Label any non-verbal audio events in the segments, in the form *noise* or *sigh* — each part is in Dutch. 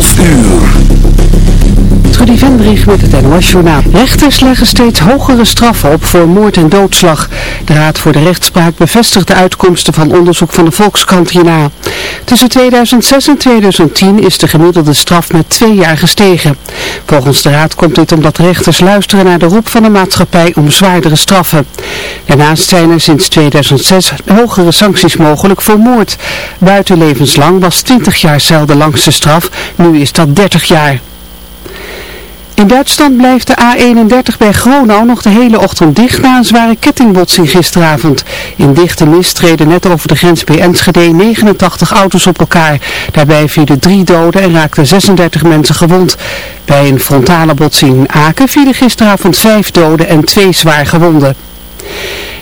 12 uur. Met het NOS Journaal. Rechters leggen steeds hogere straffen op voor moord en doodslag. De Raad voor de Rechtspraak bevestigt de uitkomsten van onderzoek van de Volkskrant hierna. Tussen 2006 en 2010 is de gemiddelde straf met twee jaar gestegen. Volgens de Raad komt dit omdat rechters luisteren naar de roep van de maatschappij om zwaardere straffen. Daarnaast zijn er sinds 2006 hogere sancties mogelijk voor moord. Buiten levenslang was 20 jaar cel de langste straf, nu is dat 30 jaar. In Duitsland blijft de A31 bij Gronau nog de hele ochtend dicht na een zware kettingbotsing gisteravond. In dichte mist treden net over de grens bij Enschede 89 auto's op elkaar. Daarbij vielen drie doden en raakten 36 mensen gewond. Bij een frontale botsing in Aken vielen gisteravond vijf doden en twee zwaar gewonden.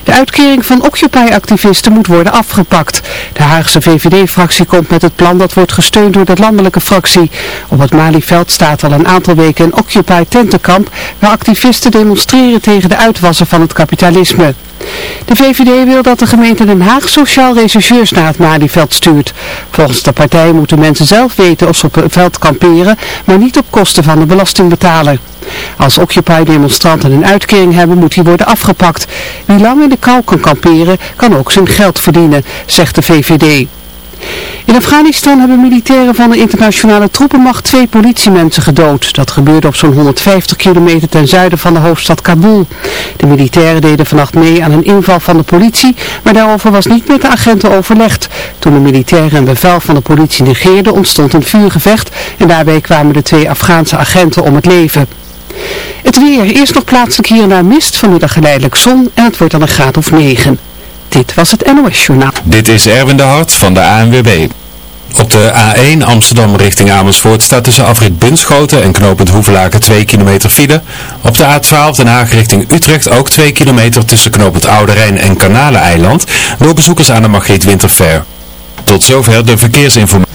De uitkering van Occupy-activisten moet worden afgepakt. De Haagse VVD-fractie komt met het plan dat wordt gesteund door de landelijke fractie. Op het Malieveld staat al een aantal weken een Occupy-tentenkamp waar activisten demonstreren tegen de uitwassen van het kapitalisme. De VVD wil dat de gemeente Den Haag sociaal rechercheurs naar het Malieveld stuurt. Volgens de partij moeten mensen zelf weten of ze op het veld kamperen, maar niet op kosten van de belastingbetaler. Als Occupy-demonstranten een uitkering hebben, moet die worden afgepakt. Wie lang in de kou kan kamperen, kan ook zijn geld verdienen, zegt de VVD. In Afghanistan hebben militairen van de internationale troepenmacht twee politiemensen gedood. Dat gebeurde op zo'n 150 kilometer ten zuiden van de hoofdstad Kabul. De militairen deden vannacht mee aan een inval van de politie, maar daarover was niet met de agenten overlegd. Toen de militairen een bevel van de politie negeerden, ontstond een vuurgevecht en daarbij kwamen de twee Afghaanse agenten om het leven. Het weer, eerst nog plaatselijk hier en daar mist, vanmiddag geleidelijk zon en het wordt dan een graad of 9. Dit was het NOS Journaal. Dit is Erwin de Hart van de ANWB. Op de A1 Amsterdam richting Amersfoort staat tussen afrit Bunschoten en knooppunt Hoevelaken 2 kilometer file. Op de A12 Den Haag richting Utrecht ook 2 kilometer tussen knooppunt Oude Rijn en Kanaleneiland door bezoekers aan de Margriet Winterfair. Tot zover de verkeersinformatie.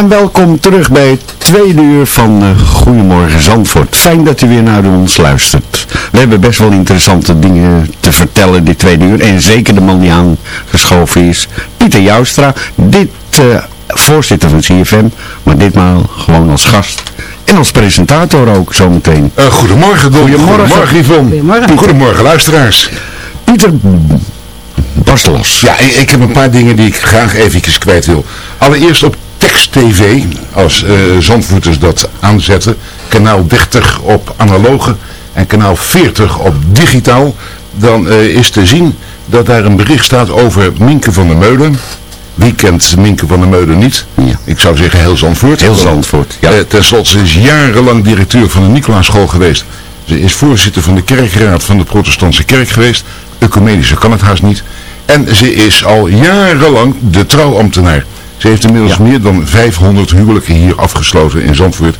En welkom terug bij het tweede uur van eh, Goedemorgen Zandvoort. Fijn dat u weer naar ons luistert. We hebben best wel interessante dingen te vertellen dit tweede uur. En zeker de man die aangeschoven is, Pieter Joustra. Dit eh, voorzitter van CFM, maar ditmaal gewoon als gast. En als presentator ook zometeen. Eh, goedemorgen, Don. Goedemorgen. Goedemorgen, Yvonne. Goedemorgen. Goedemorgen, luisteraars. Pieter Barstelos. Ja, ik, ik heb een paar dingen die ik graag eventjes kwijt wil. Allereerst op TV, als eh Zandvoorters dat aanzetten. Kanaal 30 op analoge en kanaal 40 op digitaal. Dan eh, is te zien dat daar een bericht staat over Minke van der Meulen. Wie kent Minke van der Meulen niet? Ja. Ik zou zeggen heel Zandvoort. Heel Zandvoort, ja. Eh, ten slotte, ze is jarenlang directeur van de Nicolaaschool geweest. Ze is voorzitter van de kerkraad van de protestantse kerk geweest. Ecumenische kan het haast niet. En ze is al jarenlang de trouwambtenaar. Ze heeft inmiddels Ja. meer dan 500 huwelijken hier afgesloten in Zandvoort.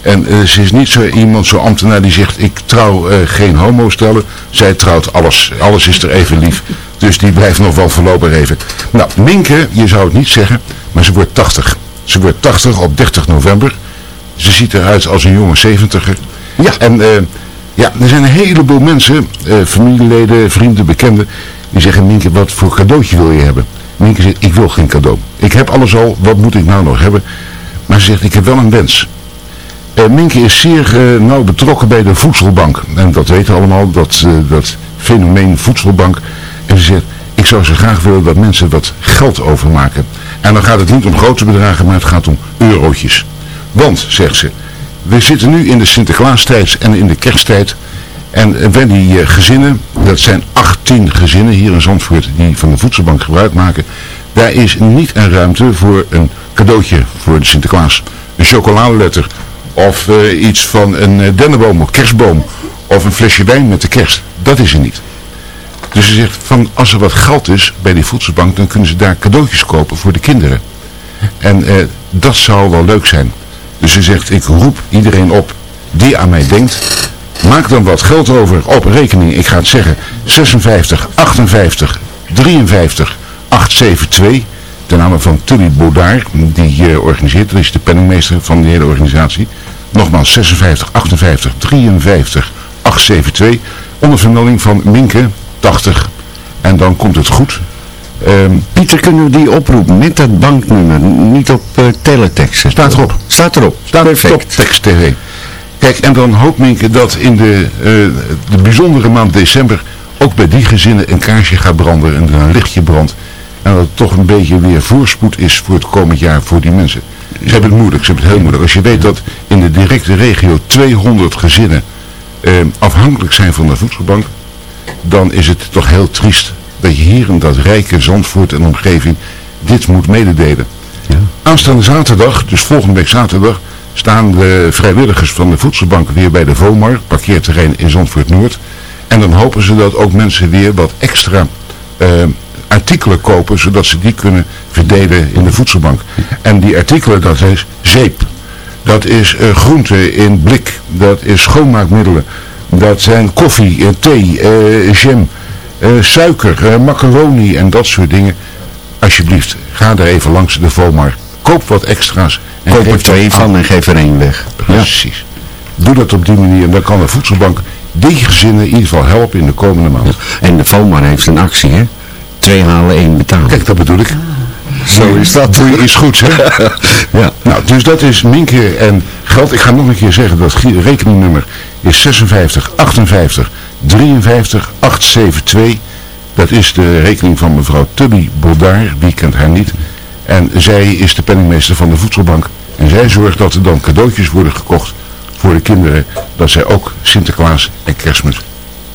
En eh, ze is niet zo iemand, zo ambtenaar die zegt, ik trouw eh, geen homo stellen. Zij trouwt alles. Alles is er even lief. Dus die blijft nog wel voorlopig even. Nou, Minke, je zou het niet zeggen, maar ze wordt 80. Ze wordt 80 op 30 november. Ze ziet eruit als een jonge 70er. Ja. En eh, ja, er zijn een heleboel mensen, familieleden, vrienden, bekenden, die zeggen, Minke, wat voor cadeautje wil je hebben? Minke zegt, ik wil geen cadeau. Ik heb alles al, wat moet ik nou nog hebben? Maar ze zegt, ik heb wel een wens. Eh, Minke is zeer eh, nauw betrokken bij de voedselbank. En dat weten we allemaal, dat, eh, dat fenomeen voedselbank. En ze zegt, ik zou zo graag willen dat mensen wat geld overmaken. En dan gaat het niet om grote bedragen, maar het gaat om eurotjes. Want, zegt ze, we zitten nu in de Sinterklaastijd en in de kersttijd. En eh, bij die eh, gezinnen, dat zijn 18 gezinnen hier in Zandvoort die van de voedselbank gebruik maken. Daar is niet een ruimte voor een cadeautje voor de Sinterklaas. Een chocoladeletter of eh, iets van een eh, dennenboom of kerstboom of een flesje wijn met de kerst. Dat is er niet. Dus ze zegt van als er wat geld is bij die voedselbank dan kunnen ze daar cadeautjes kopen voor de kinderen. En eh, dat zou wel leuk zijn. Dus ze zegt ik roep iedereen op die aan mij denkt. Maak dan wat geld over op rekening. Ik ga het zeggen. 56 58 53 872. Ten name van Tully Baudard. Die eh, organiseert. Dat is de penningmeester van de hele organisatie. Nogmaals 56 58 53 872. Onder vermelding van Minke 80. En dan komt het goed. Ehm, Pieter, kunnen we die oproepen met dat banknummer, niet op eh, teletext? Staat erop. Staat erop. Staat Perfect. op Text TV. Kijk, en dan hoopt Minke dat in de, eh, de bijzondere maand december ook bij die gezinnen een kaarsje gaat branden en een lichtje brandt. En dat het toch een beetje weer voorspoed is voor het komend jaar voor die mensen. Ze hebben het moeilijk, ze hebben het heel moeilijk. Als je weet dat in de directe regio 200 gezinnen eh, afhankelijk zijn van de voedselbank, dan is het toch heel triest dat je hier in dat rijke Zandvoort en omgeving dit moet mededelen. Aanstaande zaterdag, dus volgende week zaterdag, staan de vrijwilligers van de voedselbank weer bij de VOMAR, parkeerterrein in Zandvoort Noord. En dan hopen ze dat ook mensen weer wat extra eh, artikelen kopen, zodat ze die kunnen verdelen in de voedselbank. En die artikelen, dat is zeep, dat is eh, groente in blik, dat is schoonmaakmiddelen, dat zijn koffie, eh, thee, jam, suiker, macaroni en dat soort dingen. Alsjeblieft, ga er even langs de VOMAR. Koop wat extra's. En Koop er twee van en geef er één weg. Ja. Precies. Doe dat op die manier en dan kan de voedselbank die gezinnen in ieder geval helpen in de komende maand. En de FOMAR heeft een actie, hè? Twee halen, één betalen. Kijk, dat bedoel ik. Zo is dat. Doe je iets goeds, hè? *laughs* Ja. Nou, dus dat is Minke en geld. Ik ga nog een keer zeggen, dat rekeningnummer is 56 58 53 872. Dat is de rekening van mevrouw Tubby Baudard, wie kent haar niet. En zij is de penningmeester van de voedselbank. En zij zorgt dat er dan cadeautjes worden gekocht voor de kinderen, dat zij ook Sinterklaas en Kerstmis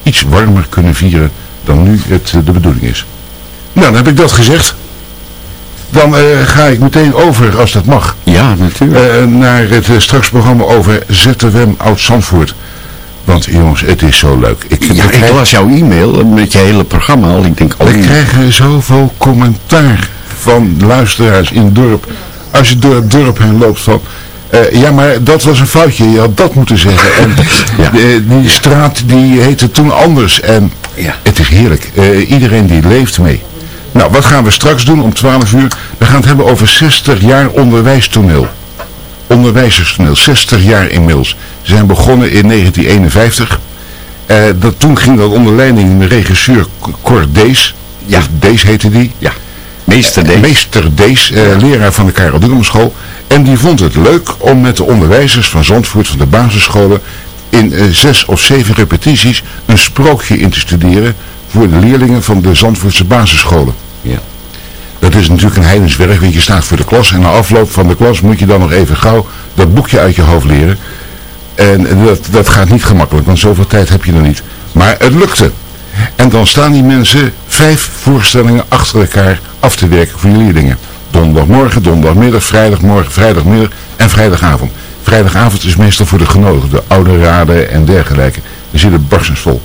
iets warmer kunnen vieren dan nu het de bedoeling is. Nou, dan heb ik dat gezegd. Dan eh, ga ik meteen over, als dat mag, Ja, natuurlijk. eh, naar het eh, straks programma over ZFM Oud-Zandvoort. Want jongens, het is zo leuk. Ik, ja, ik las jouw e-mail met je hele programma al. Ik denk, oh, we krijgen zoveel commentaar van luisteraars in het dorp. Als je door het dorp heen loopt van... eh, ja, maar dat was een foutje. Je had dat moeten zeggen. En *laughs* Ja. de- die straat die heette toen anders. En Ja. het is heerlijk. Eh, iedereen die leeft mee. Nou, wat gaan we straks doen om 12 uur? We gaan het hebben over 60 jaar onderwijstoneel. Onderwijzerstoneel, 60 jaar inmiddels. Ze zijn begonnen in 1951. Eh, dat, toen ging dat onder leiding van de regisseur Cor Dees. Ja. Dees heette die. ja, meester Eh, D. Meester Dees, eh, leraar van de Karel Dullemschool. En die vond het leuk om met de onderwijzers van Zandvoort, van de basisscholen, in eh, zes of zeven repetities een sprookje in te studeren voor de leerlingen van de Zandvoortse basisscholen. Ja. Dat is natuurlijk een heidenswerk, want je staat voor de klas en na afloop van de klas moet je dan nog even gauw dat boekje uit je hoofd leren. En dat, dat gaat niet gemakkelijk, want zoveel tijd heb je er niet. Maar het lukte. En dan staan die mensen vijf voorstellingen achter elkaar af te werken voor je leerlingen. Donderdagmorgen, donderdagmiddag, vrijdagmorgen, vrijdagmiddag en vrijdagavond. Vrijdagavond is meestal voor de genodigden, oude raden en dergelijke. Die zitten barstensvol.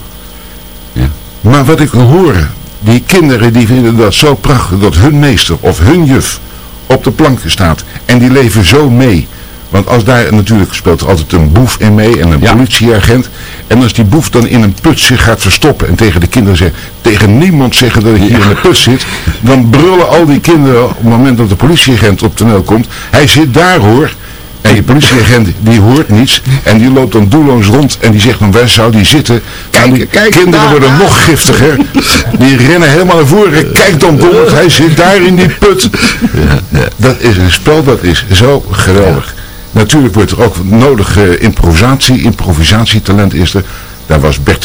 Ja. Maar wat ik hoor, die kinderen die vinden dat zo prachtig dat hun meester of hun juf op de plank staat. En die leven zo mee. Want als daar natuurlijk speelt er altijd een boef in mee en een Ja. politieagent. En als die boef dan in een put zich gaat verstoppen en tegen de kinderen zegt, tegen niemand zeggen dat ik hier in de put zit. Dan brullen al die kinderen op het moment dat de politieagent op toneel komt. Hij zit daar hoor. En die politieagent die hoort niets en die loopt dan doelloos rond en die zegt dan waar zou die zitten? Kijk, die kinderen daar, worden daar. nog giftiger. Die rennen helemaal naar voren. Kijk dan Donald, hij zit daar in die put. Dat is een spel, dat is zo geweldig. Natuurlijk wordt er ook nodig eh, improvisatie, improvisatietalent is er. Daar was Bert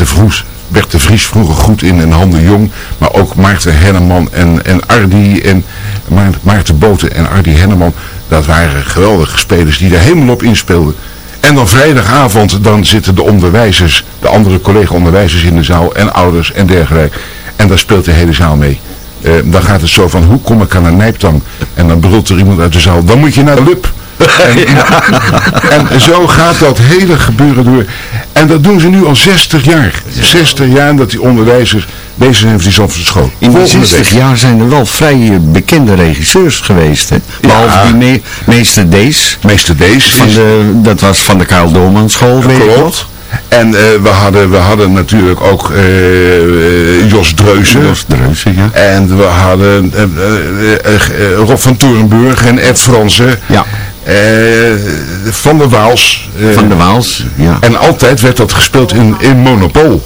de Vries, vroeger goed in en Han de Jong. Maar ook Maarten Henneman en, en Ardi en Ma- Maarten Boten en Ardi Henneman. Dat waren geweldige spelers die er helemaal op inspeelden. En dan vrijdagavond, dan zitten de onderwijzers, de andere collega-onderwijzers in de zaal en ouders en dergelijke. En daar speelt de hele zaal mee. Eh, dan gaat het zo van, hoe kom ik aan een nijptang? En dan brult er iemand uit de zaal, dan moet je naar de lup. En, *laughs* *laughs* en zo gaat dat hele gebeuren door. En dat doen ze nu al 60 jaar. 60 jaar dat die onderwijzers bezig zijn voor die Zandvoortse school. In die Volgende 60 week. jaar zijn er wel vrij bekende regisseurs geweest. Hè? Behalve die me meester Dees. Meester Dees Van is de, dat was van de Karel Doorman school, klopt. En eh, we, hadden, we hadden natuurlijk ook eh, eh, Jos Dreuzen. Jos Dreuzen, ja. En we hadden Rob van Torenburg en Ed Fransen. Ja. Van der Waals. Van de Waals, ja. En altijd werd dat gespeeld in, in Monopol.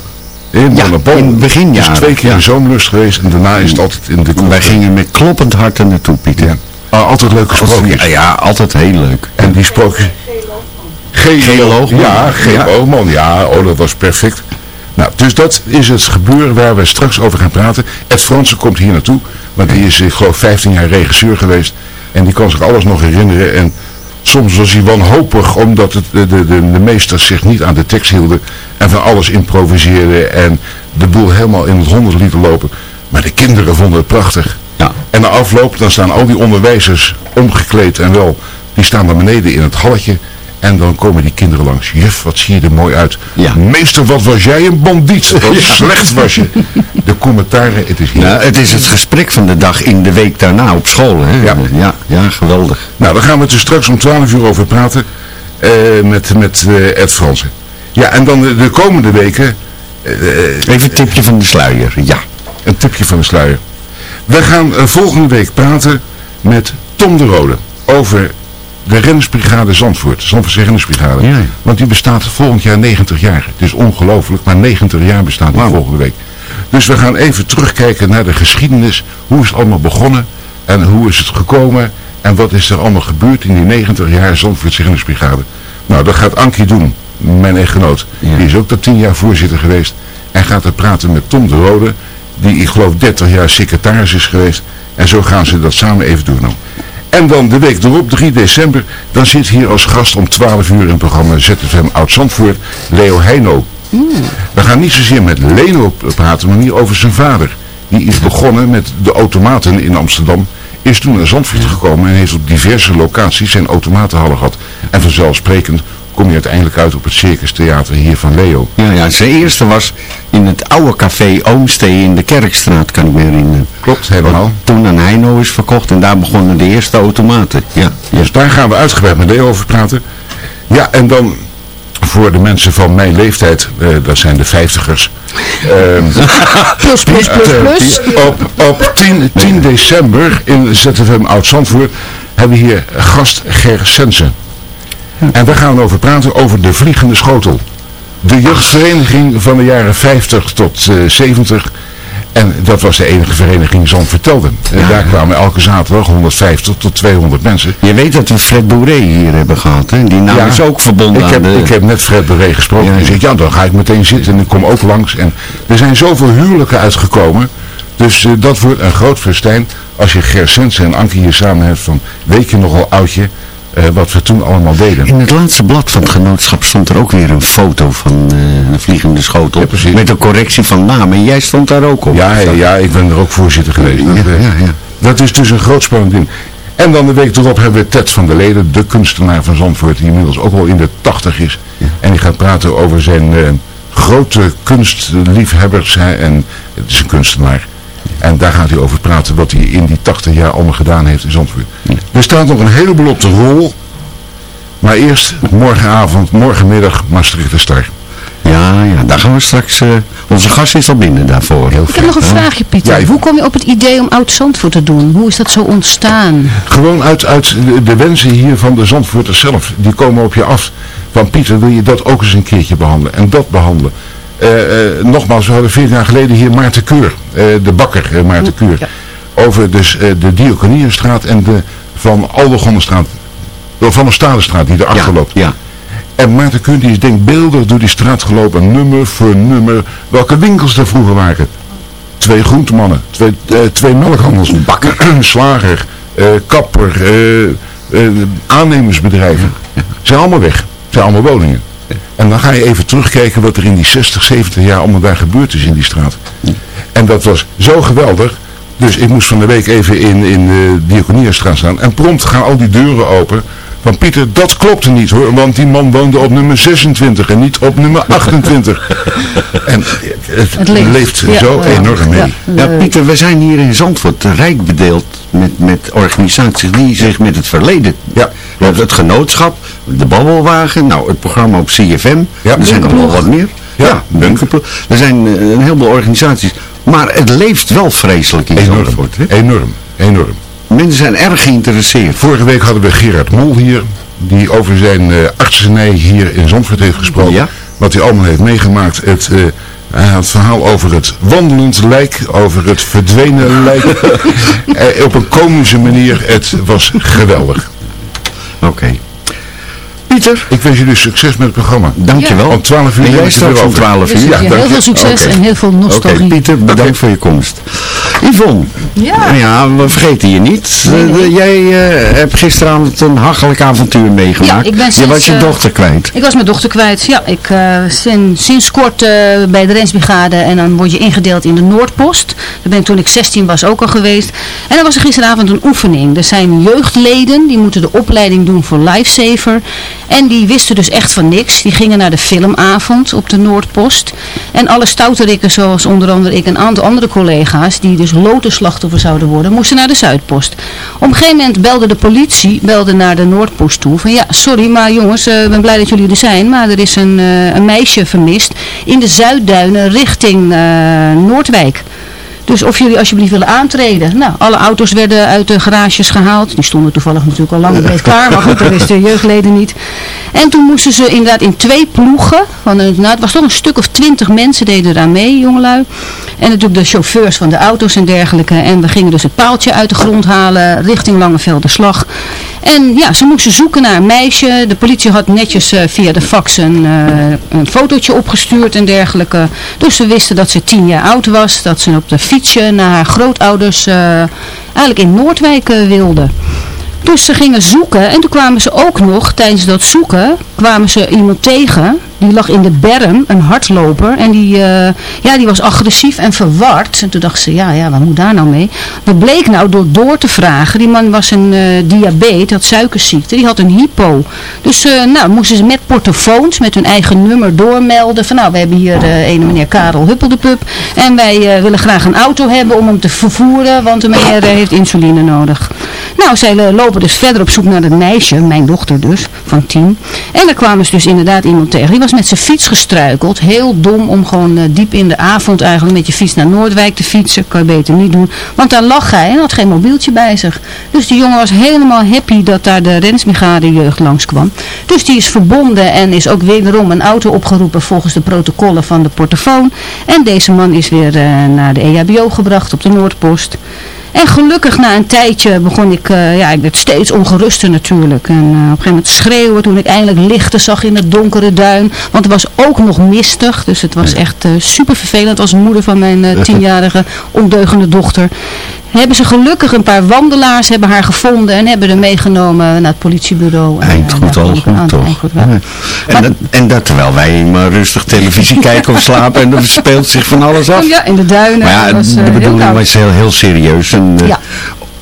In Ja, Monopol. in Het is twee keer ja. een zomerlust geweest en daarna is het altijd in de Wij gingen met kloppend hart er naartoe, Pieter. Ja. Ah, altijd leuke sprookjes. Ja, ja, altijd heel leuk. En die sprookjes... Oogman. Ja, Geel Ja. Oh, dat was perfect. Nou, dus dat is het gebeuren waar we straks over gaan praten. Ed Fransen komt hier naartoe, want die is, ik geloof, 15 jaar regisseur geweest. En die kan zich alles nog herinneren. En soms was hij wanhopig, omdat het, de, de, de, de meesters zich niet aan de tekst hielden. En van alles improviseerden en de boel helemaal in het honderd lieten lopen. Maar de kinderen vonden het prachtig. Ja. En na afloop, dan staan al die onderwijzers omgekleed en wel, die staan daar beneden in het halletje. En dan komen die kinderen langs. Juf, wat zie je er mooi uit. Ja. Meester, wat was jij een bandiet. *laughs* Wat slecht was je. De commentaren, het is hier. Ja, het is het gesprek van de dag in de week daarna op school. Hè? Ja. ja, ja, geweldig. Nou, daar gaan we het er straks om 12 uur over praten. eh, met met eh, Ed Fransen. Ja, en dan de, de komende weken... eh, Even een tipje van de sluier, ja. een tipje van de sluier. We gaan volgende week praten met Tom de Rode over de rennersbrigade Zandvoort. Zandvoortse rennersbrigade. Ja. Want die bestaat volgend jaar 90 jaar. Het is ongelooflijk, maar 90 jaar bestaat die volgende week. Dus we gaan even terugkijken naar de geschiedenis. Hoe is het allemaal begonnen? En hoe is het gekomen? En wat is er allemaal gebeurd in die 90 jaar Zandvoortse rennersbrigade? Nou, dat gaat Ankie doen, mijn echtgenoot. Ja. Die is ook dat 10 jaar voorzitter geweest. En gaat er praten met Tom de Rode, die ik geloof 30 jaar secretaris is geweest. En zo gaan ze dat samen even doen. En dan de week erop, 3 december, dan zit hier als gast om 12 uur in het programma ZFM Oud-Zandvoort, Leo Heino. We gaan niet zozeer met Leno praten, maar meer over zijn vader. Die is begonnen met de automaten in Amsterdam. Is toen naar Zandvoort gekomen en heeft op diverse locaties zijn automatenhallen gehad. En vanzelfsprekend kom je uiteindelijk uit op het Circus Theater hier van Leo. Ja, ja, zijn eerste was in het oude café Oomstee in de Kerkstraat, kan ik me herinneren. Klopt, helemaal. Toen aan Heino is verkocht en daar begonnen de eerste automaten. Ja, ja. Dus daar gaan we uitgebreid met Leo over praten. Ja, en dan voor de mensen van mijn leeftijd, eh, dat zijn de vijftigers. ehm, *laughs* Plus, plus, plus, plus. op, op 10, 10 december in ZFM Oud-Zandvoort hebben we hier gast Ger Sensen. En daar gaan we over praten, over de Vliegende Schotel. De jeugdvereniging van de jaren 50 tot eh, 70. En dat was de enige vereniging Zand vertelde. En daar kwamen elke zaterdag 150 tot 200 mensen. Je weet dat we Fred Bourré hier hebben gehad, hè? Die naam Ja, is ook verbonden Ik heb, aan de... ik heb net Fred Beret gesproken Ja, en ja. hij zegt, ja dan ga ik meteen zitten en ik kom ook langs. En er zijn zoveel huwelijken uitgekomen. Dus eh, dat wordt een groot festijn als je Ger Sensen en Ankie hier samen hebt van, weet je nogal oudje, eh, wat we toen allemaal deden. In het laatste blad van het genootschap stond er ook weer een foto van eh, een vliegende schotel. Ja, precies. met een correctie van naam. En jij stond daar ook op. Ja, ja, ja, ik ben er ook voorzitter geweest. Ja, Dat, eh, ja. Dat is dus een groot spannend ding. En dan de week erop hebben we Ted van der Leden, de kunstenaar van Zandvoort, die inmiddels ook al in de tachtig is. En die gaat praten over zijn grote kunstliefhebbers. Hè, en het is een kunstenaar. En daar gaat hij over praten wat hij in die 80 jaar allemaal gedaan heeft in Zandvoort. Er staat nog een heleboel op de rol. Maar eerst morgenavond, morgenmiddag Maastrichter Star. Ja, ja, daar gaan we straks... eh, onze gast is al binnen daarvoor. Ik heb nog een vraagje, Pieter. Ja, Hoe kom je op het idee om Oud Zandvoort te doen? Hoe is dat zo ontstaan? Gewoon uit, uit de, de wensen hier van de Zandvoorters zelf. Die komen op je af. Van Pieter, wil je dat ook eens een keertje behandelen? En dat behandelen. Eh, eh, nogmaals, we hadden veertien jaar geleden hier Maarten Keur. eh, de bakker Maarten Keur. Over dus de Diakonierenstraat en de Van Aldegondenstraat. de Van der Stadenstraat die erachter Ja, loopt. ja. En Maarten Keur die is denkbeeldig door die straat gelopen. Nummer voor nummer. Welke winkels er vroeger waren. Twee groentemannen. Twee, eh, twee melkhandels. Bakker. *clears throat* Slager. kapper. eh, aannemersbedrijven. Zijn allemaal weg. Zijn allemaal woningen. En dan ga je even terugkijken wat er in die 60, 70 jaar allemaal daar gebeurd is in die straat. En dat was zo geweldig. Dus ik moest van de week even in, in de Diakoniestraat staan. En prompt gaan al die deuren open. Van Pieter, dat klopte niet hoor. Want die man woonde op nummer 26 en niet op nummer 28. *laughs* en het, Het leeft. leeft, Ja, zo ja. enorm mee. Ja. Ja, Eh, Pieter, we zijn hier in Zandvoort rijk bedeeld met, met organisaties die zich met het verleden... Ja. We hebben het genootschap, de babbelwagen, nou het programma op CFM. Ja. er zijn er nog wat meer. Ja. Bunkerploeg. Er zijn eh, een heleboel organisaties. Maar het leeft wel vreselijk in Enorm, Zandvoort. Hè? enorm, enorm. Mensen zijn erg geïnteresseerd. Vorige week hadden we Gerard Mol hier, die over zijn eh artsenij hier in Zandvoort heeft gesproken. Ja. Wat hij allemaal heeft meegemaakt. Het, eh, had het verhaal over het wandelend lijk, over het verdwenen lijk. *laughs* Eh, op een komische manier. Het was geweldig. Oké. Pieter, Ik wens jullie succes met het programma. dankjewel. Om 12 uur En jij ik het weer straks om over. 12 Dus uur. ja, heel je. veel succes en heel veel Oké, nostalgie. Pieter, bedankt voor je komst. Yvonne, Ja. ja, we vergeten je niet. Nee, nee. Eh, Jij eh, hebt gisteravond een hachelijk avontuur meegemaakt. Ja, ik ben je sinds, was je eh, dochter kwijt. Ik was mijn dochter kwijt. Ja, ik uh, sinds, sinds kort uh, bij de Rensbrigade en dan word je ingedeeld in de Noordpost. Daar ben ik toen ik 16 was ook al geweest. En dan was er gisteravond een oefening. Er zijn jeugdleden, die moeten de opleiding doen voor Lifesaver. En die wisten dus echt van niks. Die gingen naar de filmavond op de Noordpost. En alle stouterikken, zoals onder andere ik en een aantal andere collega's, die dus lotenslachtoffer zouden worden, moesten naar de Zuidpost. Op een gegeven moment belde de politie, belde naar de Noordpost toe. Van ja, sorry, maar jongens, uh, ik ben blij dat jullie er zijn. Maar er is een, uh, een meisje vermist in de Zuidduinen richting uh, Noordwijk. Dus of jullie alsjeblieft willen aantreden. Nou, alle auto's werden uit de garages gehaald. Die stonden toevallig natuurlijk al lang breed klaar. Maar goed, dat wisten de *laughs* jeugdleden niet. En toen moesten ze inderdaad in twee ploegen. Van, nou, het was toch een stuk of twintig mensen deden eraan mee, jongelui. En natuurlijk de chauffeurs van de auto's en dergelijke. En we gingen dus het paaltje uit de grond halen richting Langevelderslag. En ja, ze moesten zoeken naar een meisje. De politie had netjes uh, via de fax een, uh, een fotootje opgestuurd en dergelijke. Dus ze wisten dat ze tien jaar oud was. Dat ze op de naar haar grootouders uh, eigenlijk in Noordwijk wilde. Dus ze gingen zoeken en toen kwamen ze ook nog, tijdens dat zoeken, kwamen ze iemand tegen. Die lag in de berm, een hardloper. En die, eh, ja, die was agressief en verward. En toen dacht ze, ja, ja, wat moet daar nou mee? Dat bleek nou door door te vragen. Die man was een eh diabetes, had suikerziekte. Die had een hypo. Dus eh, nou, moesten ze met portofoons, met hun eigen nummer doormelden. Van nou, we hebben hier eh een meneer Karel Huppeldepup. En wij willen graag een auto hebben om hem te vervoeren. Want de meneer heeft insuline nodig. Nou, zij lopen dus verder op zoek naar het meisje, mijn dochter dus, van tien. En daar kwamen ze dus inderdaad iemand tegen. Die was met zijn fiets gestruikeld. Heel dom om gewoon eh, diep in de avond eigenlijk met je fiets naar Noordwijk te fietsen. Kan je beter niet doen. Want daar lag hij en had geen mobieltje bij zich. Dus die jongen was helemaal happy dat daar de Rensbrigade jeugd langskwam. Dus die is verbonden en is ook wederom een auto opgeroepen volgens de protocollen van de portofoon. En deze man is weer eh, naar de EHBO gebracht op de Noordpost. En gelukkig na een tijdje begon ik, eh, ja, ik werd steeds ongeruster natuurlijk. En eh, op een gegeven moment schreeuwen toen ik eindelijk lichten zag in het donkere duin. Want het was ook nog mistig, dus het was echt eh, super vervelend. De moeder van mijn *laughs* tienjarige ondeugende dochter. Hebben ze gelukkig een paar wandelaars hebben haar gevonden en hebben er meegenomen naar het politiebureau. En, Eind eh, goed, al aan- goed, toch? eind goed wel. Ja. En, dat, en dat terwijl wij maar rustig televisie *laughs* kijken of slapen en er speelt zich van alles af. Ja, in de duinen. Maar ja, was, eh, de bedoeling was heel, heel serieus. Een, eh, Ja.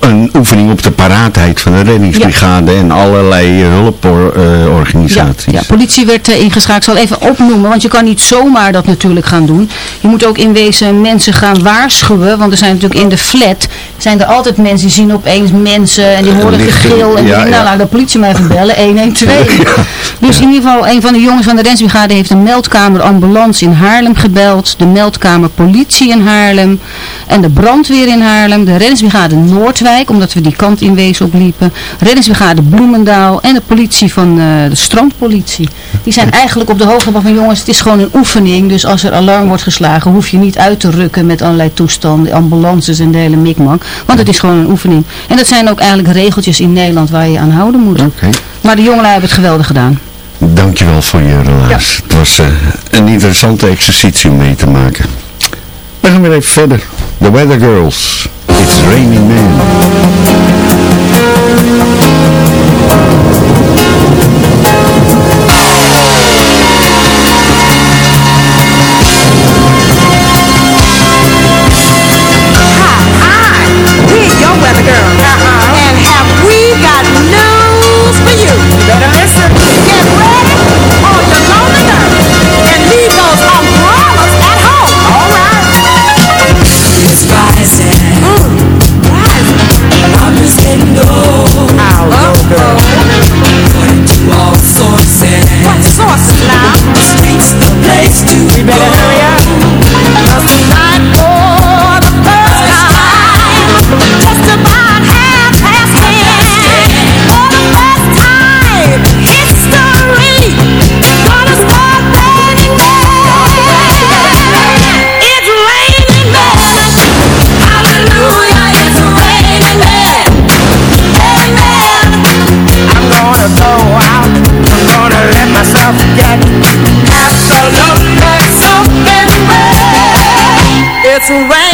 Een oefening op de paraatheid van de reddingsbrigade en allerlei eh, hulporganisaties. Ja, ja, politie werd eh, ingeschakeld. Ik zal even opnoemen, want je kan niet zomaar dat natuurlijk gaan doen. Je moet ook in wezen mensen gaan waarschuwen, want er zijn natuurlijk in de flat, zijn er altijd mensen die zien opeens mensen en die horen lichten, gegil en ja, denken, nou laat de politie maar even bellen, *laughs* 112. Dus in ieder geval, een van de jongens van de Rensbrigade heeft een meldkamer ambulance in Haarlem gebeld, de meldkamer politie in Haarlem en de brandweer in Haarlem, de Rensbrigade Noordwijk, omdat we die kant in wezen opliepen, Reddingsbrigade Bloemendaal en de politie van eh, de strandpolitie. Die zijn eigenlijk op de hoogte van jongens, het is gewoon een oefening, dus als er alarm wordt geslagen, hoef je niet uit te rukken met allerlei toestanden, ambulances en de hele mikmak, want het is gewoon een oefening. En dat zijn ook eigenlijk regeltjes in Nederland waar je aan houden moet. Oké. Maar de jongelui hebben het geweldig gedaan. Dankjewel voor je relaas. Het was eh, een interessante exercitie om mee te maken. We gaan weer even verder. The Weather Girls. It's Raining Man. It's raining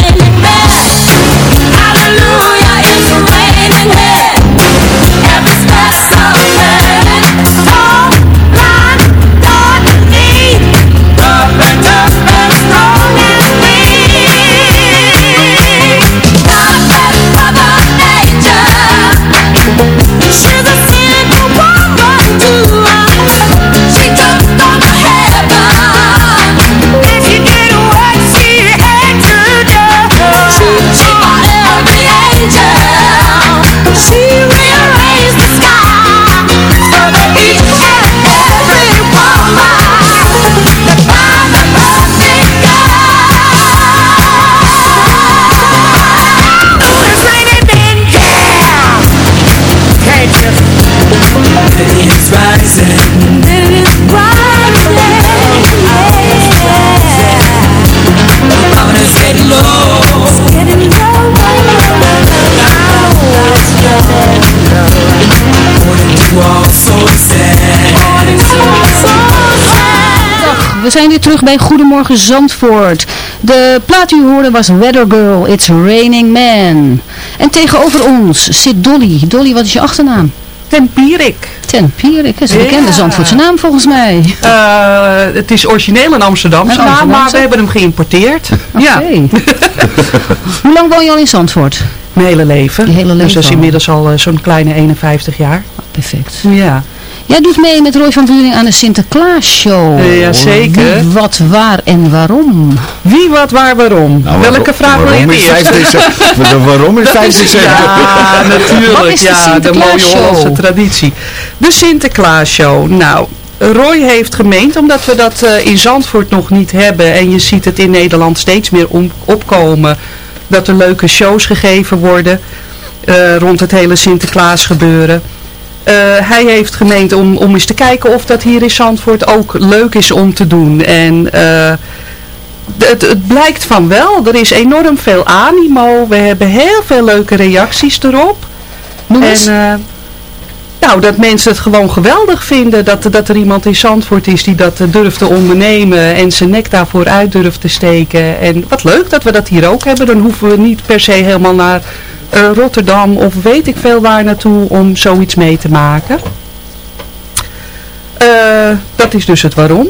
we zijn weer terug bij Goedemorgen Zandvoort. De plaat die u hoorde was Weather Girl, It's Raining Man. En tegenover ons zit Dolly. Dolly, wat is je achternaam? Ten Pierik. Ten Pierik, dat is een Ja. bekende Zandvoortse naam volgens mij. Eh, het is origineel een Amsterdamse maar we hebben hem geïmporteerd. Ja. *laughs* Hoe lang woon je al in Zandvoort? mijn hele leven. Je hele Dus leven dat is inmiddels al eh, zo'n kleine 51 jaar. Perfect. Ja. Jij doet mee met Roy van Buring aan de Sinterklaas Show. Eh, ja, zeker. Wie, wat, waar en waarom? Wie, wat, waar, waarom? Nou, Welke vraag wil je waarom is eerst? 5 december? waarom is 5 december? Ja, *laughs* Wat natuurlijk. is de ja, de mooie Sinterklaasshow? Hollandse traditie. De Sinterklaasshow. Nou, Roy heeft gemeend, omdat we dat eh, in Zandvoort nog niet hebben. En je ziet het in Nederland steeds meer om, opkomen. Dat er leuke shows gegeven worden. eh, rond het hele Sinterklaas gebeuren. Eh, hij heeft gemeend om, om eens te kijken of dat hier in Zandvoort ook leuk is om te doen. En eh, het, het blijkt van wel. Er is enorm veel animo. We hebben heel veel leuke reacties erop. Noem eens. En, eh, nou, dat mensen het gewoon geweldig vinden. Dat, dat er iemand in Zandvoort is die dat durft te ondernemen. En zijn nek daarvoor uit durft te steken. En wat leuk dat we dat hier ook hebben. Dan hoeven we niet per se helemaal naar eh, Rotterdam of weet ik veel waar naartoe om zoiets mee te maken. Eh, dat is dus het waarom.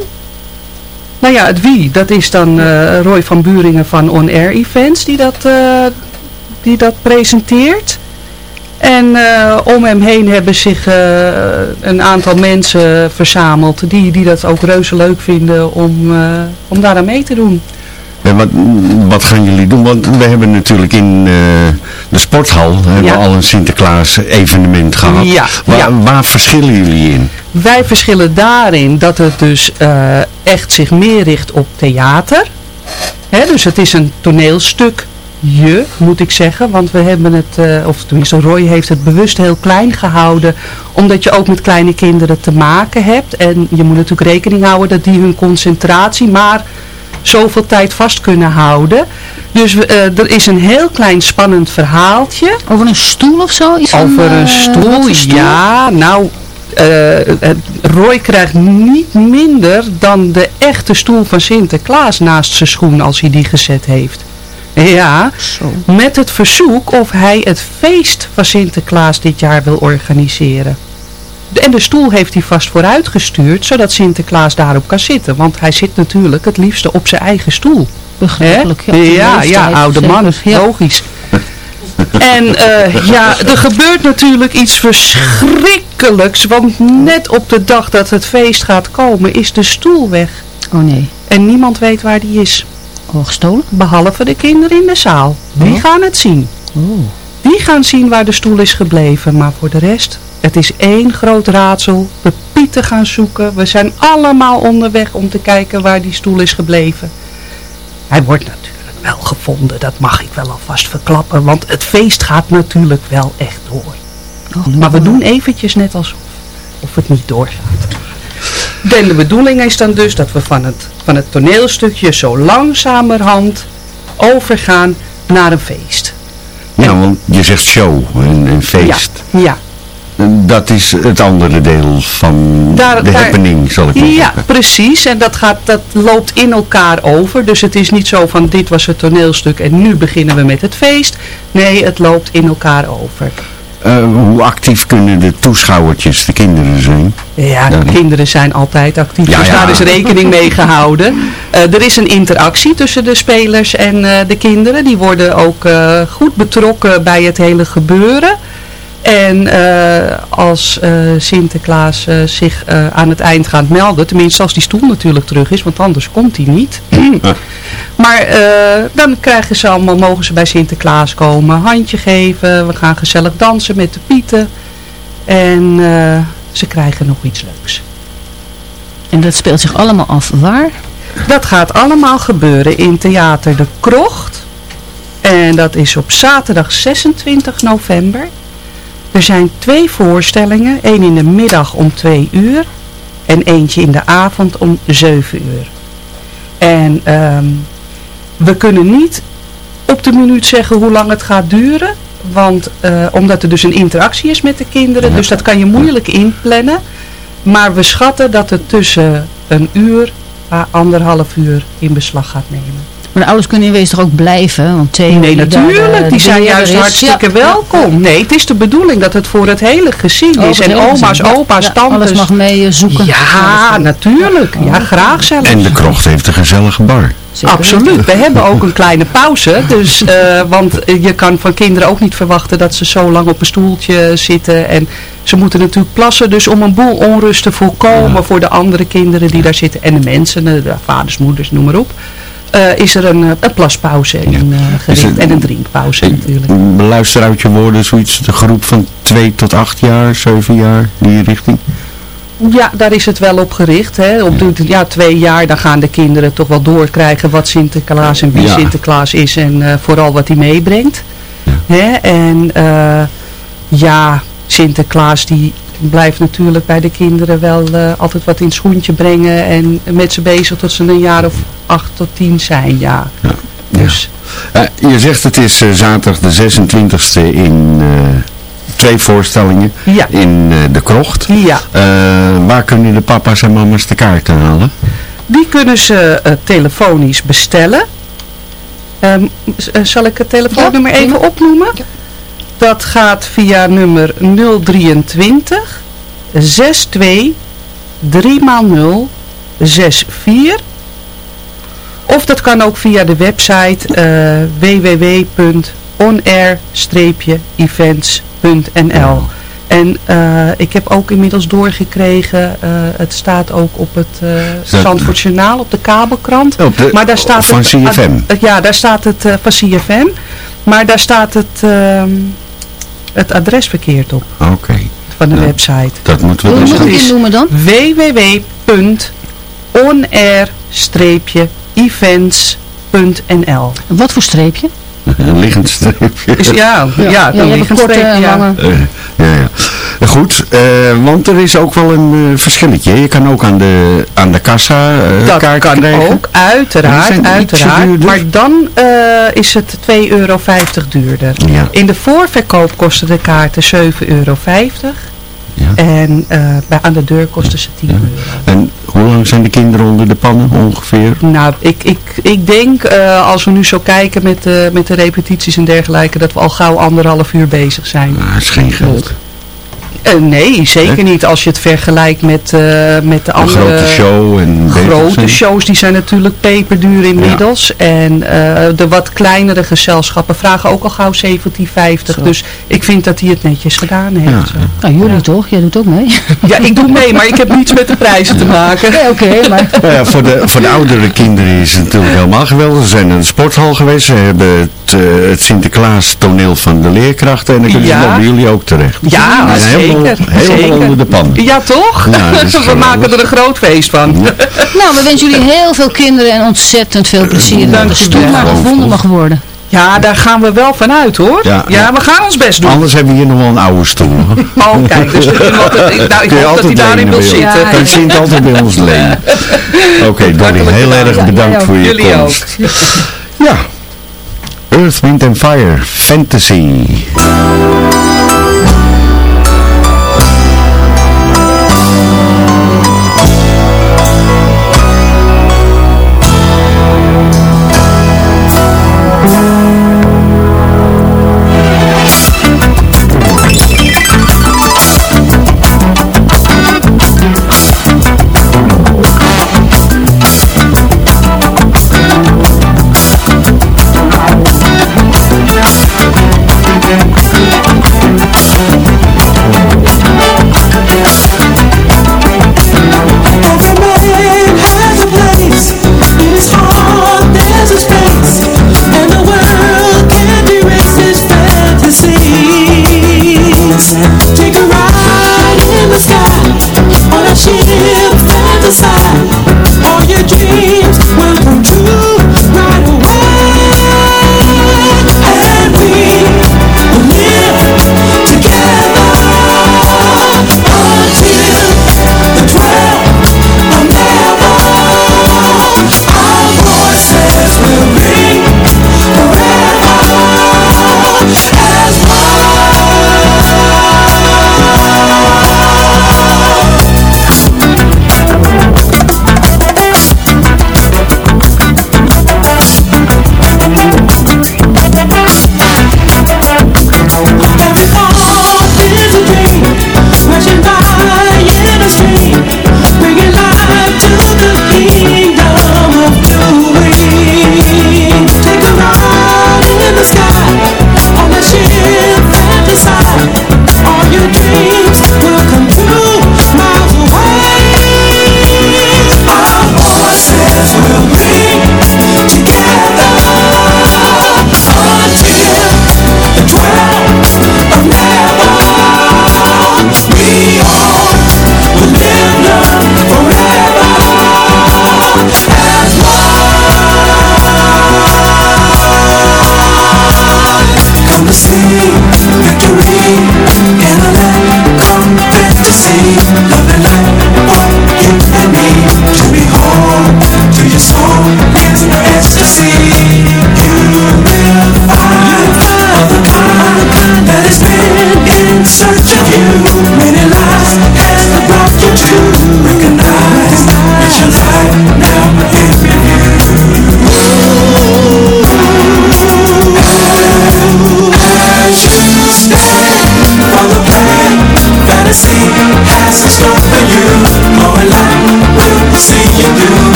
Nou ja, het wie, dat is dan eh, Roy van Buringen van On Air Events die dat, die dat presenteert. En om hem heen hebben zich een aantal mensen verzameld die, die dat ook reuze leuk vinden om, eh, om daar aan mee te doen. En wat, wat gaan jullie doen? Want we hebben natuurlijk in eh, de sporthal hebben Ja. al een Sinterklaas evenement gehad. Ja, Waar, ja. waar verschillen jullie in? Wij verschillen daarin dat het dus eh, echt zich meer richt op theater. Hè, dus het is een toneelstukje, moet ik zeggen. Want we hebben het, eh, of tenminste Roy heeft het bewust heel klein gehouden. Omdat je ook met kleine kinderen te maken hebt. En je moet natuurlijk rekening houden dat die hun concentratie maar zoveel tijd vast kunnen houden. Dus eh, er is een heel klein spannend verhaaltje. Over een stoel of zo? Iets van, Over eh, een wat stoel, stoel? ja. Nou, eh, eh, Roy krijgt niet minder dan de echte stoel van Sinterklaas naast zijn schoen als hij die gezet heeft. Ja, Zo. met het verzoek of hij het feest van Sinterklaas dit jaar wil organiseren. En de stoel heeft hij vast vooruitgestuurd, zodat Sinterklaas daarop kan zitten. Want hij zit natuurlijk het liefste op zijn eigen stoel. Begrijpelijk. Ja, ja, oude man, logisch. En eh, ja, er gebeurt natuurlijk iets verschrikkelijks, want net op de dag dat het feest gaat komen is de stoel weg. Oh nee. En niemand weet waar die is, Oh, gestolen? behalve de kinderen in de zaal. Die Oh. gaan het zien. Oh. Die gaan zien waar de stoel is gebleven, maar voor de rest, het is één groot raadsel. We pieten gaan zoeken, we zijn allemaal onderweg om te kijken waar die stoel is gebleven. Hij wordt natuurlijk wel gevonden, dat mag ik wel alvast verklappen, want het feest gaat natuurlijk wel echt door. Oh, Maar we doen eventjes net alsof of het niet doorgaat. En de bedoeling is dan dus dat we van het, van het toneelstukje zo langzamerhand overgaan naar een feest. Ja, want je zegt show en, en feest. Ja, ja. Dat is het andere deel van Daar- de daar- happening, zal ik maar Ja, zeggen. precies. En dat, gaat, dat loopt in elkaar over. Dus het is niet zo van dit was het toneelstuk en nu beginnen we met het feest. Nee, het loopt in elkaar over. Eh, hoe actief kunnen de toeschouwertjes, de kinderen zijn? Ja, de kinderen zijn altijd actief. Ja, dus ja. daar is rekening mee gehouden. Eh, er is een interactie tussen de spelers en eh, de kinderen. Die worden ook goed betrokken bij het hele gebeuren. En eh, als eh, Sinterklaas eh, zich eh, aan het eind gaat melden, tenminste als die stoel natuurlijk terug is, want anders komt hij niet. *clears throat* maar eh, dan krijgen ze allemaal, mogen ze bij Sinterklaas komen, handje geven, we gaan gezellig dansen met de pieten. En eh, ze krijgen nog iets leuks. En dat speelt zich allemaal af waar? Dat gaat allemaal gebeuren in Theater de Krocht. En dat is op zaterdag 26 november. Er zijn twee voorstellingen. één in de middag om 2 uur. En eentje in de avond om 7 uur. En ehm, we kunnen niet op de minuut zeggen hoe lang het gaat duren. Want eh, omdat er dus een interactie is met de kinderen. Dus dat kan je moeilijk inplannen. Maar we schatten dat het tussen een uur à anderhalf uur in beslag gaat nemen. Maar de ouders kunnen in wezen toch ook blijven? Want Theo, Nee, die daar, natuurlijk. eh, Die zijn juist is. hartstikke Ja. welkom. Nee, het is de bedoeling dat het voor het hele gezin Oh, is. En oma's, gezin. Opa's, ja, tantes. Alles mag mee eh, zoeken. Ja, natuurlijk. Ja, graag zelfs. En de krocht heeft een gezellige bar. Zeker Absoluut. We hebben ook een kleine pauze. *laughs* Dus, eh, want je kan van kinderen ook niet verwachten dat ze zo lang op een stoeltje zitten. En ze moeten natuurlijk plassen. Dus om een boel onrust te voorkomen voor de andere kinderen die daar zitten. En de mensen, de, de vaders, moeders, noem maar op. eh, is er een, eh, een plaspauze in, eh, gericht. het- en een drinkpauze natuurlijk. Beluister uit je woorden zoiets, de groep van 2 tot 8 jaar, 7 jaar, die richting. Ja, daar is het wel op gericht. Hè. Op de, ja, twee jaar dan gaan de kinderen toch wel doorkrijgen wat Sinterklaas en wie Ja. Sinterklaas is en vooral wat hij meebrengt. Hè. En ja, Sinterklaas die blijft natuurlijk bij de kinderen wel eh, altijd wat in het schoentje brengen en met ze bezig tot ze een jaar of acht tot tien zijn. Ja. Dus Eh, je zegt het is eh, zaterdag de 26e in eh, twee voorstellingen Ja. in eh, de krocht. ja, Eh, waar kunnen de papa's en mama's de kaarten halen? die kunnen ze telefonisch bestellen. Ehm, eh, zal ik het telefoonnummer Ja, even opnoemen? Dat gaat via nummer 023 62 3x0 64. Of dat kan ook via de website eh www.onair-events.nl. En eh, ik heb ook inmiddels doorgekregen, eh, het staat ook op het dat- Zandvoort Journaal, op de kabelkrant. Op de- maar daar staat van het, CFM? ja, daar staat het van CFM. Maar daar staat het, ehm, het adres verkeerd op Oké, van de website. dat moeten we je dus is- keer noemen dan? www.onair-events.nl Wat voor streepje? Een liggend streepje. Ja, ja, ja, een je hebt een liggend korte streepje, en ja. lange. Eh, ja, ja. Goed, eh, want er is ook wel een eh, verschilletje. Je kan ook aan de, aan de kassa eh Dat kaart kan krijgen. ook, uiteraard, uiteraard. Maar dan is het 2,50 euro duurder. Ja. In de voorverkoop kosten de kaarten 7,50 euro. Ja. En bij, aan de deur kosten ze 10 Ja. euro. En hoe lang zijn de kinderen onder de pannen ongeveer? Nou, ik, ik, ik denk, als we nu zo kijken met, de met de repetities en dergelijke, dat we al gauw anderhalf uur bezig zijn. Ah, is geen geld. Eh, nee, zeker niet als je het vergelijkt met, eh, met de Een andere... grote show en Grote shows die zijn natuurlijk peperduur inmiddels. En eh, de wat kleinere gezelschappen vragen ook al gauw 17,50. Zo. Dus ik vind dat hij het netjes gedaan heeft. Ja. Nou, jullie Ja. toch? Jij doet ook mee. Ja, ik doe mee, maar ik heb niets met de prijzen te maken. Nee, oké, maar... Nou *laughs* ja, voor, de, voor de oudere kinderen is het natuurlijk helemaal geweldig. Ze zijn in de sporthal geweest. Ze hebben het, eh, het Sinterklaas toneel van de leerkrachten. En dan kunnen ze bij jullie ook terecht. Ja, Ze zijn helemaal, zeker. helemaal zeker. onder de pan. Ja, toch? Is *laughs* We geweldig. maken er een groot feest van. *laughs* Nou, we wensen jullie heel veel kinderen en ontzettend veel plezier. Dat de stoel maar gevonden mag worden. Ja, daar gaan we wel vanuit hoor. Ja, Ja, ja. we gaan ons best doen. Anders hebben we hier nog wel een oude stoel. *laughs* Oh, kijk, dus iemand, nou, ik Kun je hoop dat hij altijd daarin wil zitten. Ja, Kan Sint altijd bij ons lenen. Oké, Dolly, Hartelijk heel erg Ja, bedankt voor je Jullie ook. komst. Ja. Earth, Wind and Fire, Fantasy.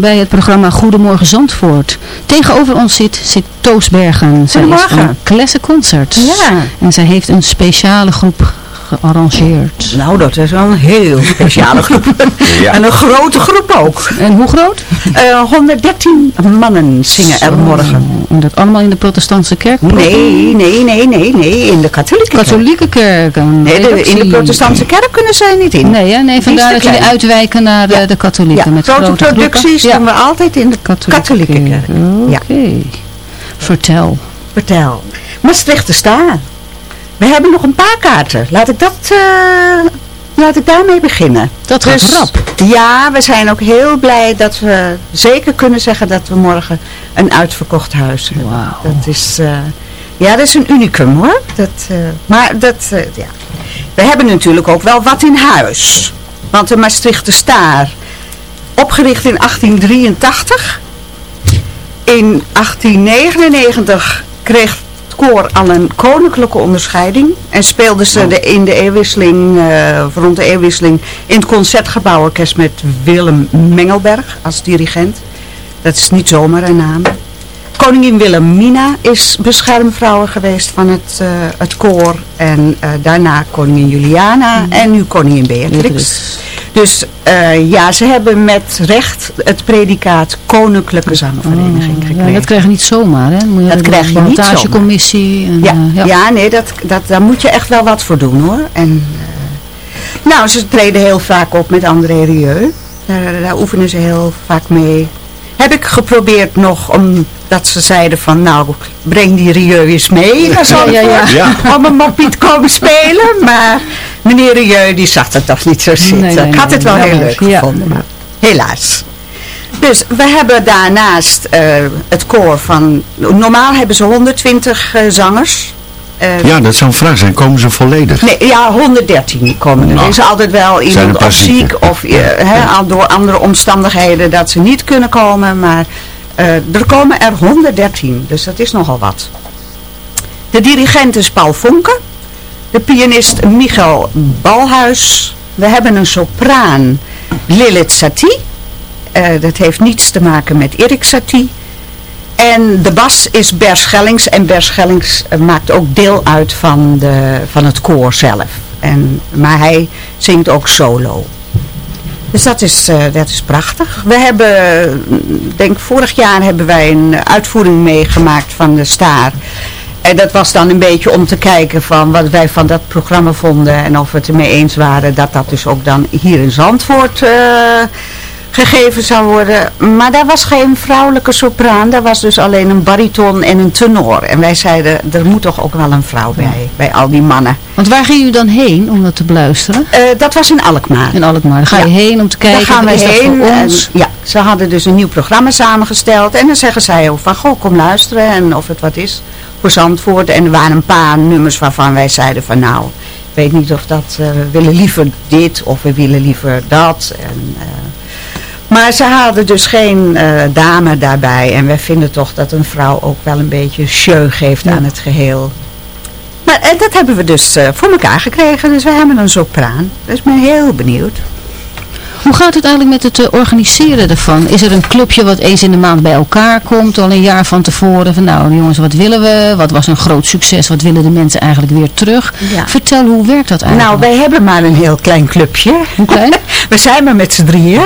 Bij het programma Goedemorgen Zandvoort. Tegenover ons zit, zit Toos Bergen. Zij is Goedemorgen. van Classic Concerts. Ja. En zij heeft een speciale groep gearrangeerd. Nou, dat is wel een heel speciale groep. *laughs* Ja. En een grote groep ook. En hoe groot? Eh 113 mannen zingen er morgen. En dat allemaal in de protestantse kerk? Nee, nee, nee, nee, nee, in de katholieke kerk. Katholieke kerk. Nee, de- in de protestantse kerk kunnen zij niet in. Nee, hè? nee vandaar te dat jullie uitwijken naar de, Ja. de katholieken. Ja, met grote grote producties doen we altijd in de katholieke, kerk. Oké. Ja. Vertel. Vertel. Maastricht Staar. We hebben nog een paar kaarten. Laat ik dat... eh, laat ik daarmee beginnen. Dat gaat Dus, rap. Ja, we zijn ook heel blij dat we zeker kunnen zeggen dat we morgen een uitverkocht huis hebben. Dat is... eh, ja, dat is een unicum hoor. Dat, eh, maar dat... ja. We hebben natuurlijk ook wel wat in huis. Want de Maastrichter Staar, opgericht in 1883. In 1899 kreeg koor al een koninklijke onderscheiding. En speelden ze de, in de eeuwwisseling, eh, rond de eeuwwisseling in het Concertgebouworkest met Willem Mengelberg als dirigent. Dat is niet zomaar een naam. Koningin Wilhelmina is beschermvrouw geweest van het, eh, het koor. En eh, daarna koningin Juliana en nu koningin Beatrix. Beatrix. Dus eh, ja, ze hebben met recht het predicaat Koninklijke Zangenvereniging Ja, gekregen. dat krijg je niet zomaar, hè? Je Dat krijg je niet ballotagecommissie En, Ja, eh, ja. ja. nee, dat, dat, daar moet je echt wel wat voor doen hoor. En, eh, nou, ze treden heel vaak op met André Rieu. Daar, daar oefenen ze heel vaak mee. Heb ik geprobeerd nog, omdat ze zeiden van, nou, breng die Rieu eens mee naar Zandvoort. ja, ja. Om een moppie te komen spelen. Maar meneer Rieu, die zag het toch niet zo zitten. Nee, nee, ik had het wel nee. heel leuk Ja. gevonden, maar helaas. Dus we hebben daarnaast eh, het koor van... Normaal hebben ze 120 eh, zangers. Eh, Ja, dat zou een vraag zijn. Komen ze volledig? Nee, ja, 113 komen er. Nou, er is altijd wel iemand of ziek of door andere omstandigheden dat ze niet kunnen komen. Maar eh, er komen er 113, dus dat is nogal wat. De dirigent is Paul Vonken. De pianist Michael Balhuis. We hebben een sopraan Lilith Satie. Eh, dat heeft niets te maken met Erik Satie. En de bas is Ber Schellings. En Ber Schellings eh, maakt ook deel uit van, de, van het koor zelf. En, maar hij zingt ook solo. Dus dat is, eh, dat is prachtig. We hebben, denk vorig jaar hebben wij een uitvoering meegemaakt van de Staar. En dat was dan een beetje om te kijken van wat wij van dat programma vonden. En of we het ermee eens waren dat dat dus ook dan hier in Zandvoort eh, gegeven zou worden. Maar daar was geen vrouwelijke sopraan. Daar was dus alleen een bariton en een tenor. En wij zeiden, er moet toch ook wel een vrouw bij, bij al die mannen. Want waar ging u dan heen om dat te beluisteren? Eh, dat was in Alkmaar. In Alkmaar. Dan ga je Ja. heen om te kijken. Daar gaan we heen. en- ja, ze hadden dus een nieuw programma samengesteld. En dan zeggen zij ook van, goh, kom luisteren. En of het wat is voor Zandvoort. En er waren een paar nummers waarvan wij zeiden van, nou, ik weet niet of dat, eh, we willen liever dit of we willen liever dat. En, eh, maar ze hadden dus geen eh, dame daarbij. En wij vinden toch dat een vrouw ook wel een beetje show geeft aan het geheel. Maar eh, dat hebben we dus eh, voor elkaar gekregen. Dus we hebben een sopraan. Dus ik ben heel benieuwd. Hoe gaat het eigenlijk met het organiseren ervan? Is er een clubje wat eens in de maand bij elkaar komt, al een jaar van tevoren? Van nou jongens, wat willen we? Wat was een groot succes? Wat willen de mensen eigenlijk weer terug? Ja. Vertel, hoe werkt dat eigenlijk? Nou, wij hebben maar een heel klein clubje. Klein? *laughs* We zijn maar met z'n drieën.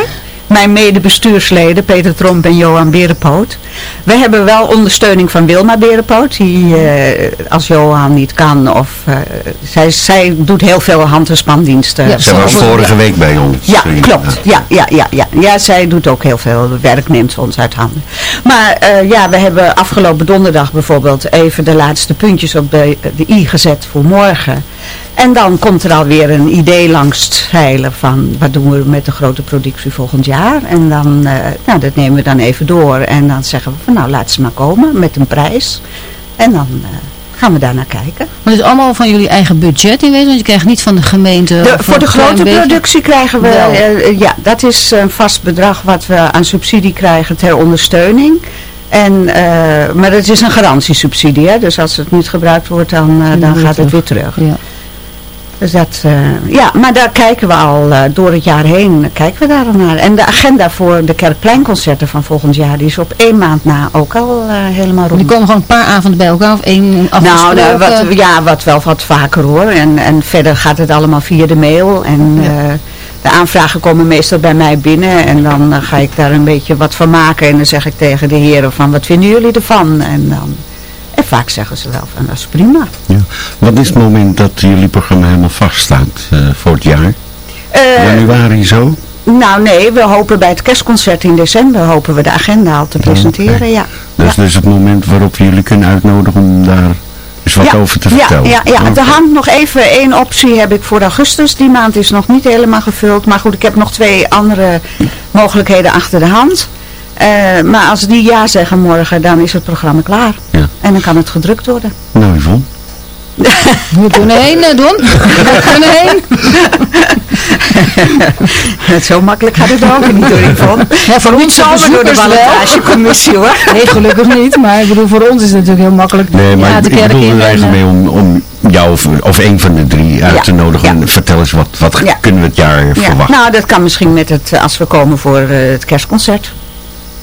Mijn medebestuursleden, Peter Tromp en Johan Berenpoot. We hebben wel ondersteuning van Wilma Berenpoot. Die, eh, als Johan niet kan, of eh, zij, zij doet heel veel hand- en spandiensten. Ja, Ze was Zoals- vorige week bij ons. Ja, Eh, klopt. Ja, ja, ja, ja. ja, zij doet ook heel veel werk, neemt ons uit handen. Maar ja, we hebben afgelopen donderdag bijvoorbeeld even de laatste puntjes op de, de i gezet voor morgen. En dan komt er alweer een idee langs het zeilen van wat doen we met de grote productie volgend jaar. En dan, eh, nou dat nemen we dan even door en dan zeggen we van nou laat ze maar komen met een prijs. En dan eh, gaan we daar naar kijken. Maar het is allemaal van jullie eigen budget in wezen, want je krijgt niet van de gemeente... De, voor de grote productie krijgen we, eh, ja, dat is een vast bedrag wat we aan subsidie krijgen ter ondersteuning. En, maar dat is een garantiesubsidie, hè? dus als het niet gebruikt wordt, dan, dan gaat het weer terug. Ja. Dus dat, eh, ja, maar daar kijken we al eh, door het jaar heen, kijken we daar al naar. En de agenda voor de Kerkpleinconcerten van volgend jaar, die is op één maand na ook al eh, helemaal rond. Die komen gewoon een paar avonden bij elkaar of één Nou, afgesproken? nou, wat, ja, wat wel wat vaker hoor. En, en verder gaat het allemaal via de mail. En Ja. de aanvragen komen meestal bij mij binnen. En dan ga ik daar een beetje wat van maken. En dan zeg ik tegen de heren van, wat vinden jullie ervan? En, dan, en vaak zeggen ze wel van, dat is prima. Ja. Wat is het moment dat jullie programma helemaal vaststaat eh, voor het jaar? Eh, Januari zo? nou nee, we hopen bij het kerstconcert in december, hopen we de agenda al te presenteren. Ja. Dat is dus het moment waarop we jullie kunnen uitnodigen om daar eens wat ja, over te ja, vertellen. Ja, ja. Oké. er hangt nog even één optie heb ik voor augustus. Die maand is nog niet helemaal gevuld. Maar goed, ik heb nog twee andere mogelijkheden achter de hand. Eh, maar als die ja zeggen morgen, dan is het programma klaar. Ja. En dan kan het gedrukt worden. Nou Yvonne, *laughs* We kunnen heen, Don. We kunnen heen. *laughs* Zo makkelijk gaat het ook niet door, Yvonne. Ja, voor ons Zomaar door de ballotagecommissie hoor. *laughs* Nee, gelukkig niet. Maar ik bedoel, voor ons is het natuurlijk heel makkelijk. nee, maar ja, ik, de ik kerk bedoel in er en, eigenlijk eh, mee om, om jou of, of een van de drie uit Ja, te nodigen. ja. En vertel eens, wat, wat Ja. kunnen we het jaar Ja, verwachten? nou, dat kan misschien met het, als we komen voor eh, het kerstconcert.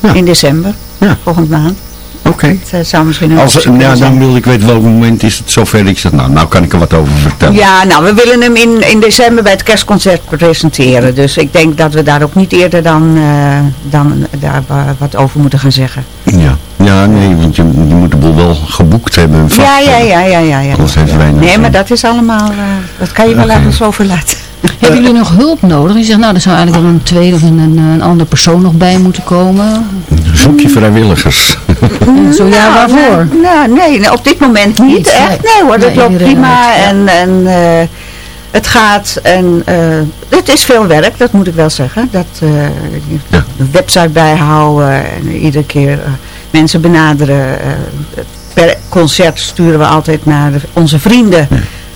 Ja. In december, Ja. volgend maand. Oké. Het eh, zou misschien een Als, ja, zijn. dan wil ik weten welk moment is het zover. Ik zeg, nou, nou kan ik er wat over vertellen. Ja, nou, we willen hem in, in december bij het kerstconcert presenteren. Dus ik denk dat we daar ook niet eerder dan, eh, dan daar wa- wat over moeten gaan zeggen. Ja, ja nee, want je, je moet de boel wel geboekt hebben. vast Ja, ja, ja, ja, ja. weinig Nee, maar dat is allemaal, eh, dat kan je wel Oké. ergens over laten. Hebben jullie nog hulp nodig? Je zegt, nou, er zou eigenlijk wel een tweede of een, een, een andere persoon nog bij moeten komen. Zoek je vrijwilligers. Zo ja, waarvoor? Nou, nee, nee, op dit moment niet Niet, echt. nee. Hoor, dat Nee, loopt prima. ja. En, en eh, het gaat en eh, het is veel werk, dat moet ik wel zeggen. Dat eh, Ja. de website bijhouden en iedere keer mensen benaderen. per concert sturen we altijd naar de- onze vrienden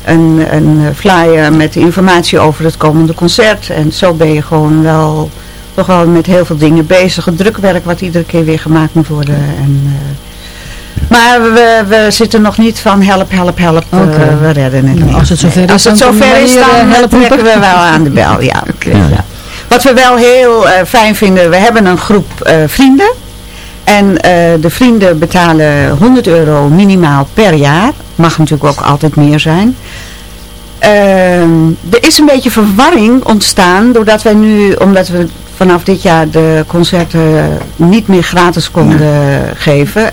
een, een eh, flyer met informatie over het komende concert. En zo ben je gewoon wel toch wel met heel veel dingen bezig. Het drukwerk wat iedere keer weer gemaakt moet worden. En, eh, maar we, we zitten nog niet van help, help, help. eh, we redden het Nou, niet. als het zover is, Als het dan zover kunnen is, dan helpen. trekken we wel aan de bel. Ja. *laughs* Ja. Wat we wel heel fijn vinden, we hebben een groep vrienden. En de vrienden betalen 100 euro minimaal per jaar. Mag natuurlijk ook altijd meer zijn. Ehm, er is een beetje verwarring ontstaan doordat wij nu, omdat we vanaf dit jaar de concerten niet meer gratis konden geven,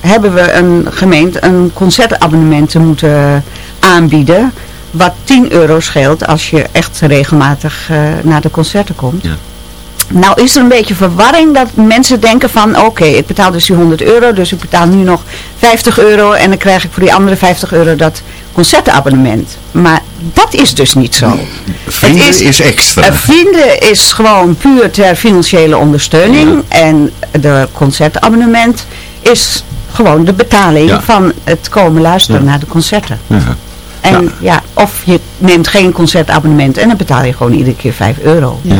hebben we een gemeente een concertabonnement te moeten aanbieden. Wat 10 euro scheelt als je echt regelmatig eh, naar de concerten komt. Ja. Nou is er een beetje verwarring dat mensen denken van oké, ik betaal dus die 100 euro, dus ik betaal nu nog 50 euro en dan krijg ik voor die andere 50 euro dat concertabonnement. Maar dat is dus niet zo. Vrienden Het is, extra. Vrienden is gewoon puur ter financiële ondersteuning en de concertabonnement is gewoon de betaling Ja. van het komen luisteren Ja. naar de concerten. Ja. En ja. of je neemt geen concertabonnement en dan betaal je gewoon iedere keer 5 euro. Ja.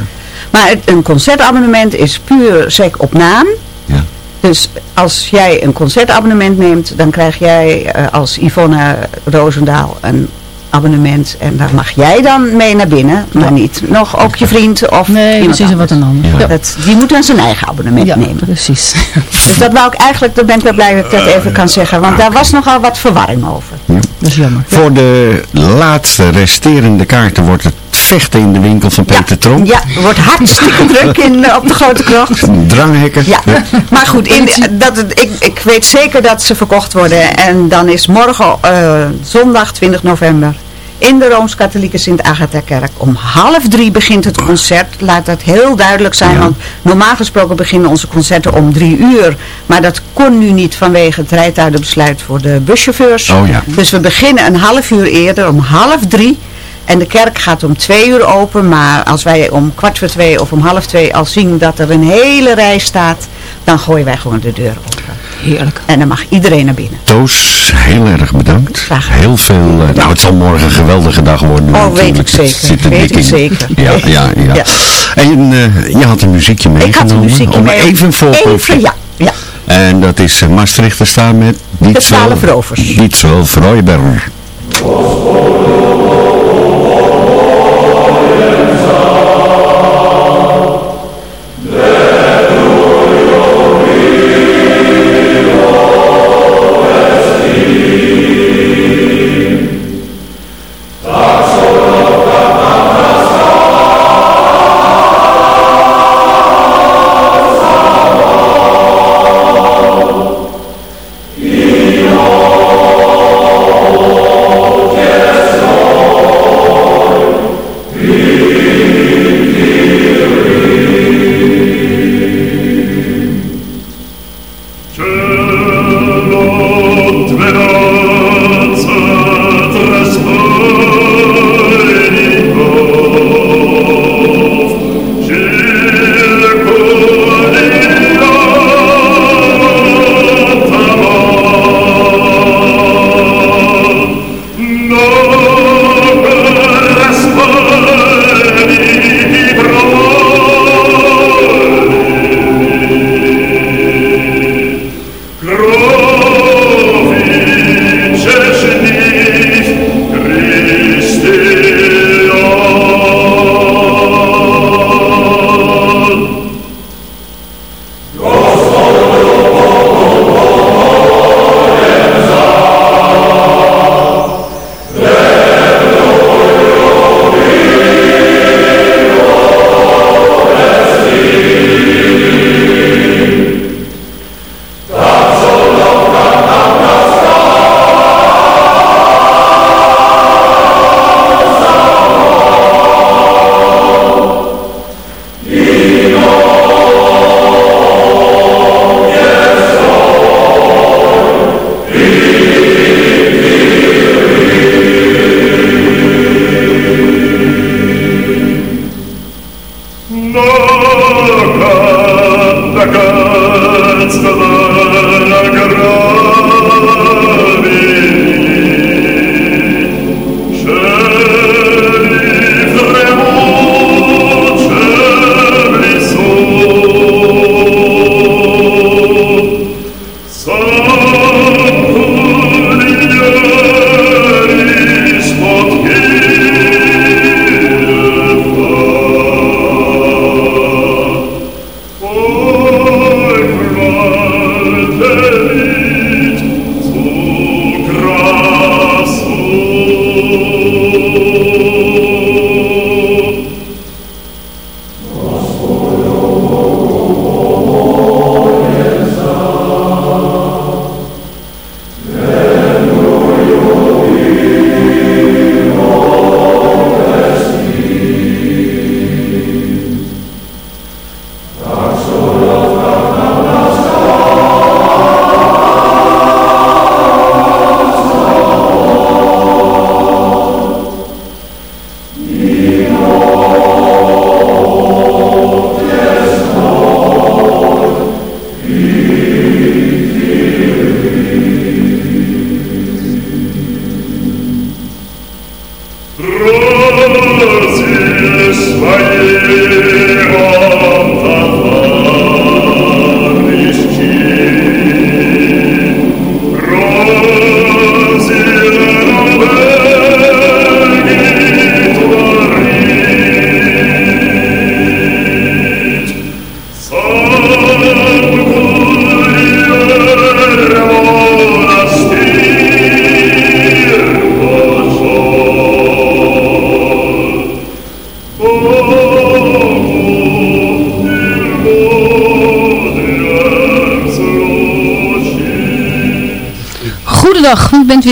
Maar het, een concertabonnement is puur sec op naam. Ja. Dus als jij een concertabonnement neemt, dan krijg jij eh, als Yvonne Roosendaal een abonnement. En daar mag jij dan mee naar binnen, maar niet nog ook je vriend of Nee, precies wat een ander. anders. Dat, die moet dan zijn eigen abonnement Ja, nemen. precies. *laughs* Dus dat wou ik eigenlijk, daar ben ik wel blij dat ik dat even kan zeggen. Want daar was nogal wat verwarring over. Dat is jammer. Voor de laatste resterende kaarten wordt het vechten in de winkel van Peter Tromp. Ja, er wordt hartstikke *laughs* druk in, eh, op de Grote Krocht. Dranghekken. Ja, maar goed, in, dat, het- ik, ik weet zeker dat ze verkocht worden. En dan is morgen, eh, zondag 20 november, in de Rooms-Katholieke Sint-Agatha-kerk. Om half drie begint het concert. Laat dat heel duidelijk zijn, Ja. want normaal gesproken beginnen onze concerten om drie uur. Maar dat kon nu niet vanwege het rijtuigenbesluit voor de buschauffeurs. Oh ja. Dus we beginnen een half uur eerder, om half drie. En de kerk gaat om twee uur open, maar als wij om kwart voor twee of om half twee al zien dat er een hele rij staat, dan gooien wij gewoon de deur open. Heerlijk. En dan mag iedereen naar binnen. Toos, heel erg bedankt. Graag gedaan. Heel veel. eh, nou, het zal morgen een geweldige dag worden. Oh, weet ik zeker. Zit er Weet ik in. zeker. Ja, ja, ja. Ja. En eh, je had een muziekje Ik had meegenomen. een muziekje om mee. even voor te Even, ja. ja. En dat is uh, Maastricht te staan met Dietzel, twaalf rovers. Dietzel Vrooiberg. Oh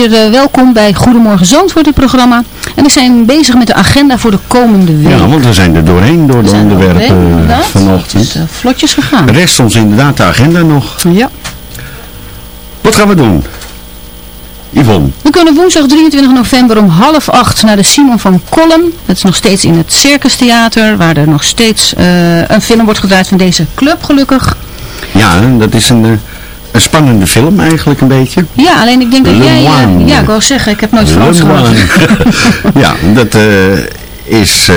weer eh, welkom bij Goedemorgen Zandvoort, het programma. En we zijn bezig met de agenda voor de komende week. Ja, want we zijn er doorheen door de er onderwerpen vanochtend. Het is eh, vlotjes gegaan. Rest ons inderdaad de agenda nog. Ja. Wat gaan we doen? Yvonne, We kunnen woensdag 23 november om half acht naar de Simon van Kolm. Dat is nog steeds in het Circus Theater, waar er nog steeds eh, een film wordt gedraaid van deze club, gelukkig. ja, dat is een, een spannende film eigenlijk een beetje. Ja, alleen ik denk dat Le jij... eh, ja, ik wou zeggen, ik heb nooit Frans. Moine. *laughs* *laughs* ja, dat eh, is, eh,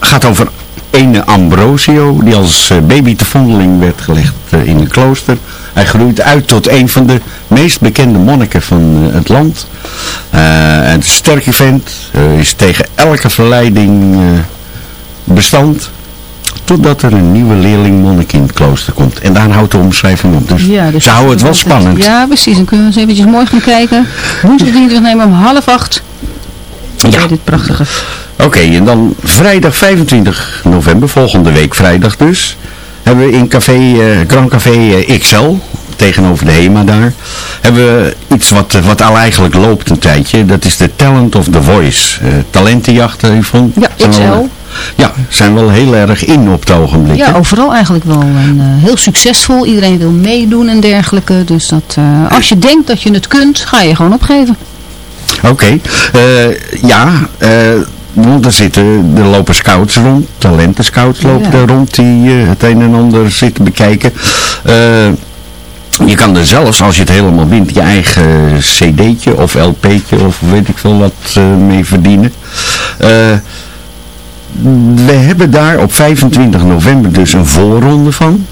gaat over ene Ambrosio, die als baby te vondeling werd gelegd in een klooster. Hij groeit uit tot een van de meest bekende monniken van het land. Een sterke vent, is tegen elke verleiding bestand. Totdat er een nieuwe leerling-monnik in het klooster komt. En daar houdt de omschrijving op. Dus, Ja, dus ze houden het wel spannend. Ja, precies. Dan kunnen we eens eventjes mooi gaan kijken. Woensdag 23 november om half acht. Ja. Bij dit prachtige. Oké, en dan vrijdag 25 november, volgende week vrijdag dus, hebben we in café, eh, Grand Café eh, XL, tegenover de HEMA daar, hebben we iets wat, eh, wat al eigenlijk loopt een tijdje. Dat is de Talent of the Voice. eh talentenjacht, uh, Yvonne. Ja, Zijn XL. wel- ja, zijn wel heel erg in op het ogenblik. Ja, overal eigenlijk wel. En, eh, heel succesvol. Iedereen wil meedoen en dergelijke. Dus dat, als je denkt dat je het kunt, ga je gewoon opgeven. Oké, ja, want er zitten, er lopen scouts rond, talentenscouts lopen Ja. er rond die het een en ander zitten bekijken. Eh, je kan er zelfs, als je het helemaal wint, je eigen cd'tje of lp'tje of weet ik veel wat eh, mee verdienen. Eh, we hebben daar op 25 november dus een voorronde van.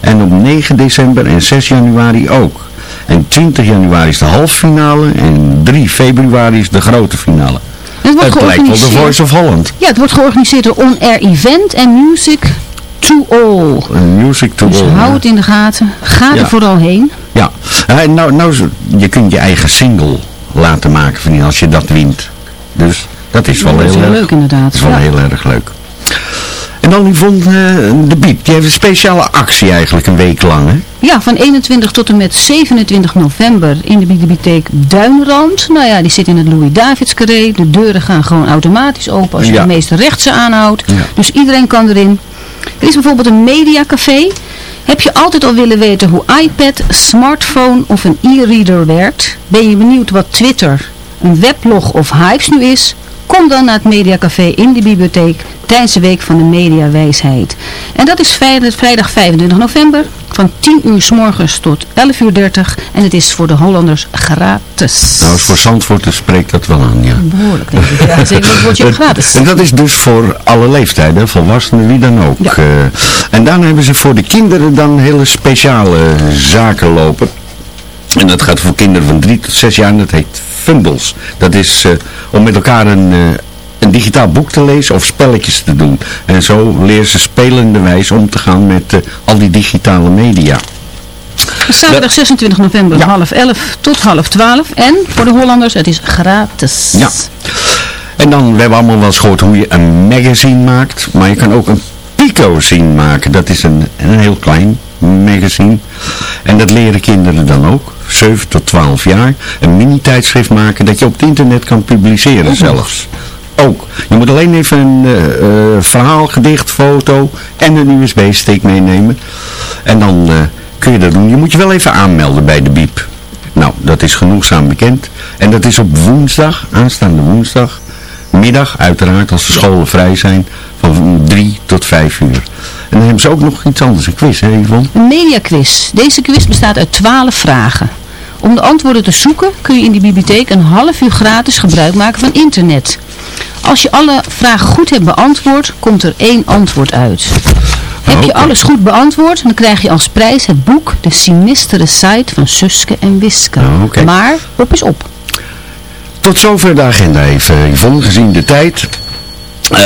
En op 9 december en 6 januari ook. En 20 januari is de halffinale en 3 februari is de grote finale. Het wordt Het lijkt wel de. Voice of Holland. Ja, het wordt georganiseerd door On Air Event en Music to All. Music to Dus all. hou het in de gaten. Ga Ja. er vooral heen. Ja, Eh, nou, nou, je kunt je eigen single laten maken van die als je dat wint. Dus dat is wel dat is heel heel erg leuk inderdaad. Dat is wel Ja. heel erg leuk. En dan Yvonne, eh, de Beat. Die heeft een speciale actie eigenlijk een week lang, hè? Ja, van 21 tot en met 27 november in de bibliotheek Duinrand. Nou ja, die zit in het Louis-Davids carré. De deuren gaan gewoon automatisch open als je Ja. de meeste rechtse aanhoudt. Ja. Dus iedereen kan erin. Er is bijvoorbeeld een mediacafé. Heb je altijd al willen weten hoe iPad, smartphone of een e-reader werkt? Ben je benieuwd wat Twitter, een weblog of Hypes nu is? Kom dan naar het Mediacafé in de bibliotheek tijdens de Week van de Mediawijsheid. En dat is vrijdag, vrijdag 25 november van 10 uur s morgens tot 11 uur 30. En het is voor de Hollanders gratis. Nou, voor Zandvoort spreekt dat wel aan, ja. Behoorlijk denk ik. Ja, zeker wordt je ook gratis. En dat is dus voor alle leeftijden, volwassenen, wie dan ook. Ja. Eh, en daarna hebben ze voor de kinderen dan hele speciale zaken lopen. En dat gaat voor kinderen van 3 tot 6 jaar en dat heet Fumbles. Dat is eh, om met elkaar een, eh, een digitaal boek te lezen of spelletjes te doen. En zo leren ze spelende wijze om te gaan met eh, al die digitale media. Zaterdag 26 november half 11 tot half 12. En voor de Hollanders, het is gratis. Ja. En dan, we hebben allemaal wel eens gehoord hoe je een magazine maakt. Maar je kan ook een Pico-zine maken. Dat is een, een heel klein magazine. En dat leren kinderen dan ook. 7 tot 12 jaar. Een mini-tijdschrift maken dat je op het internet kan publiceren zelfs. Ook. Je moet alleen even een eh, verhaal, gedicht, foto en een USB-stick meenemen. En dan eh, kun je dat doen. Je moet je wel even aanmelden bij de BIEB. Nou, dat is genoegzaam bekend. En dat is op woensdag, aanstaande woensdag, middag uiteraard, als de scholen vrij zijn, van 3 tot 5 uur. En dan hebben ze ook nog iets anders, een quiz, hè Yvonne? Een mediaquiz. Deze quiz bestaat uit 12 vragen. Om de antwoorden te zoeken kun je in de bibliotheek een half uur gratis gebruik maken van internet. Als je alle vragen goed hebt beantwoord, komt er één antwoord uit. Heb je Oké. alles goed beantwoord, dan krijg je als prijs het boek De Sinistere Site van Suske en Wiske. Oké. Maar op is op. Tot zover de agenda even, Yvonne, gezien de tijd. Eh,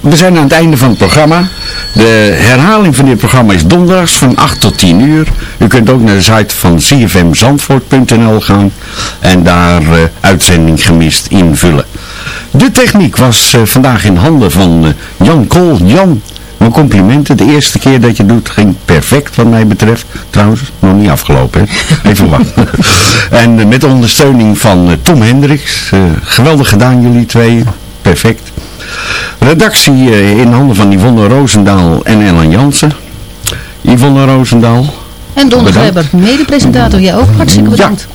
we zijn aan het einde van het programma. De herhaling van dit programma is donderdags van 8 tot 10 uur. U kunt ook naar de site van cfmzandvoort.nl gaan en daar eh, uitzending gemist invullen. De techniek was eh, vandaag in handen van eh, Jan Kool. Jan, Mijn complimenten. De eerste keer dat je doet ging perfect wat mij betreft. Trouwens, nog niet afgelopen. Even wachten. *laughs* en eh, met de ondersteuning van Tom Hendricks. Geweldig gedaan jullie twee. Perfect. Redactie in handen van Yvonne Roosendaal en Ellen Jansen. Yvonne Roosendaal. En Don. Grebber, mede-presentator. Jij ook hartstikke bedankt.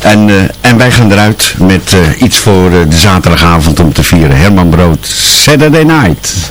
En, eh, en wij gaan eruit met eh, iets voor eh, de zaterdagavond om te vieren. Herman Brood, Saturday Night.